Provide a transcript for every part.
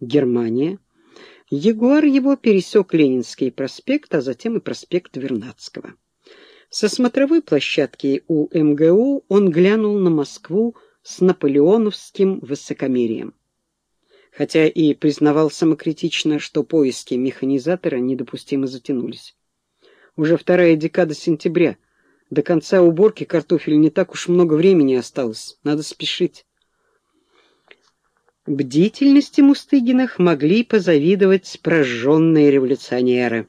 Германия, Ягуар его пересек Ленинский проспект, а затем и проспект Вернадского. Со смотровой площадки у МГУ он глянул на Москву с наполеоновским высокомерием. Хотя и признавал самокритично, что поиски механизатора недопустимо затянулись. Уже вторая декада сентября. До конца уборки картофеля не так уж много времени осталось. Надо спешить. Бдительности Мустыгинах могли позавидовать прожженные революционеры.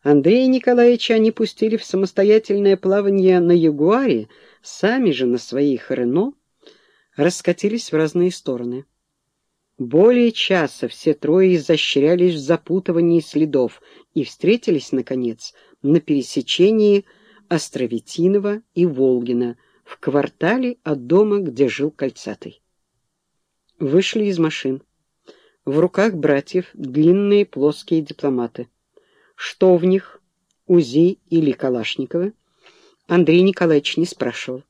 Андрея Николаевича они пустили в самостоятельное плавание на Ягуаре, сами же на своих Рено раскатились в разные стороны. Более часа все трое изощрялись в запутывании следов и встретились, наконец, на пересечении Островетинова и Волгина в квартале от дома, где жил Кольцатый. Вышли из машин. В руках братьев длинные плоские дипломаты. Что в них, УЗИ или Калашникова, Андрей Николаевич не спрашивал.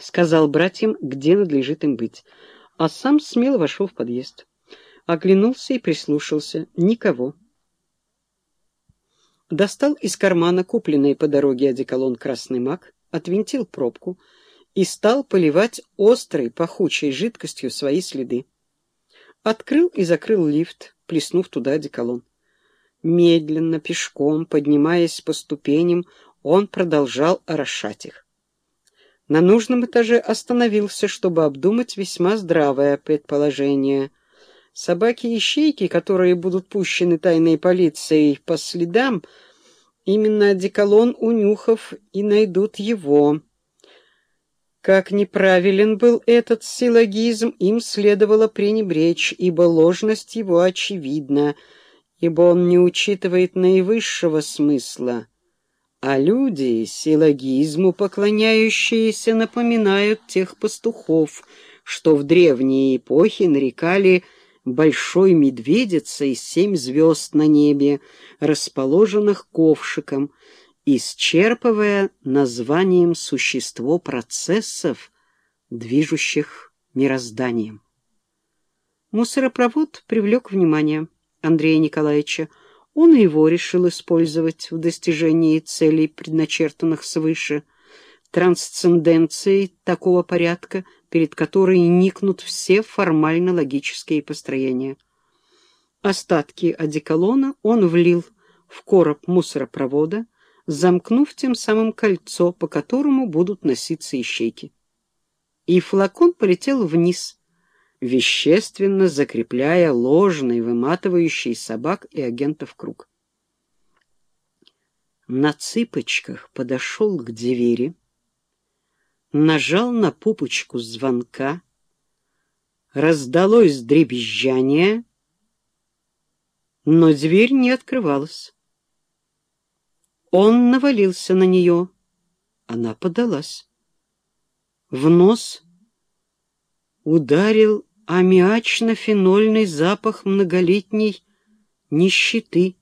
Сказал братьям, где надлежит им быть, а сам смело вошел в подъезд. Оглянулся и прислушался. Никого. Достал из кармана купленный по дороге одеколон «Красный мак», отвинтил пробку — и стал поливать острой, пахучей жидкостью свои следы. Открыл и закрыл лифт, плеснув туда одеколон. Медленно, пешком, поднимаясь по ступеням, он продолжал орошать их. На нужном этаже остановился, чтобы обдумать весьма здравое предположение. Собаки-ищейки, которые будут пущены тайной полицией по следам, именно одеколон унюхав и найдут его. Как неправилен был этот силлогизм, им следовало пренебречь, ибо ложность его очевидна, ибо он не учитывает наивысшего смысла. А люди, силлогизму поклоняющиеся, напоминают тех пастухов, что в древние эпохи нарекали большой медведицей семь звезд на небе, расположенных ковшиком, исчерпывая названием существо процессов, движущих мирозданием. Мусоропровод привлек внимание Андрея Николаевича. Он его решил использовать в достижении целей, предначертанных свыше, трансценденцией такого порядка, перед которой никнут все формально-логические построения. Остатки одеколона он влил в короб мусоропровода, замкнув тем самым кольцо, по которому будут носиться ищейки. И флакон полетел вниз, вещественно закрепляя ложный, выматывающий собак и агентов круг. На цыпочках подошел к двери, нажал на пупочку звонка, раздалось дребезжание, но дверь не открывалась. Он навалился на нее. Она подалась. В нос ударил аммиачно-фенольный запах многолетней нищеты.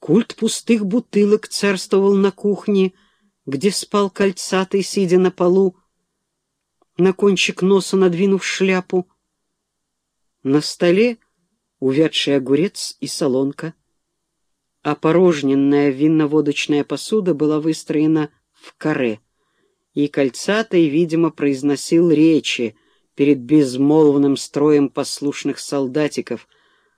Культ пустых бутылок царствовал на кухне, где спал кольцатый, сидя на полу, на кончик носа надвинув шляпу. На столе увядший огурец и солонка опорожненная винно-водочная посуда была выстроена в каре, и Кольцатый, видимо, произносил речи перед безмолвным строем послушных солдатиков,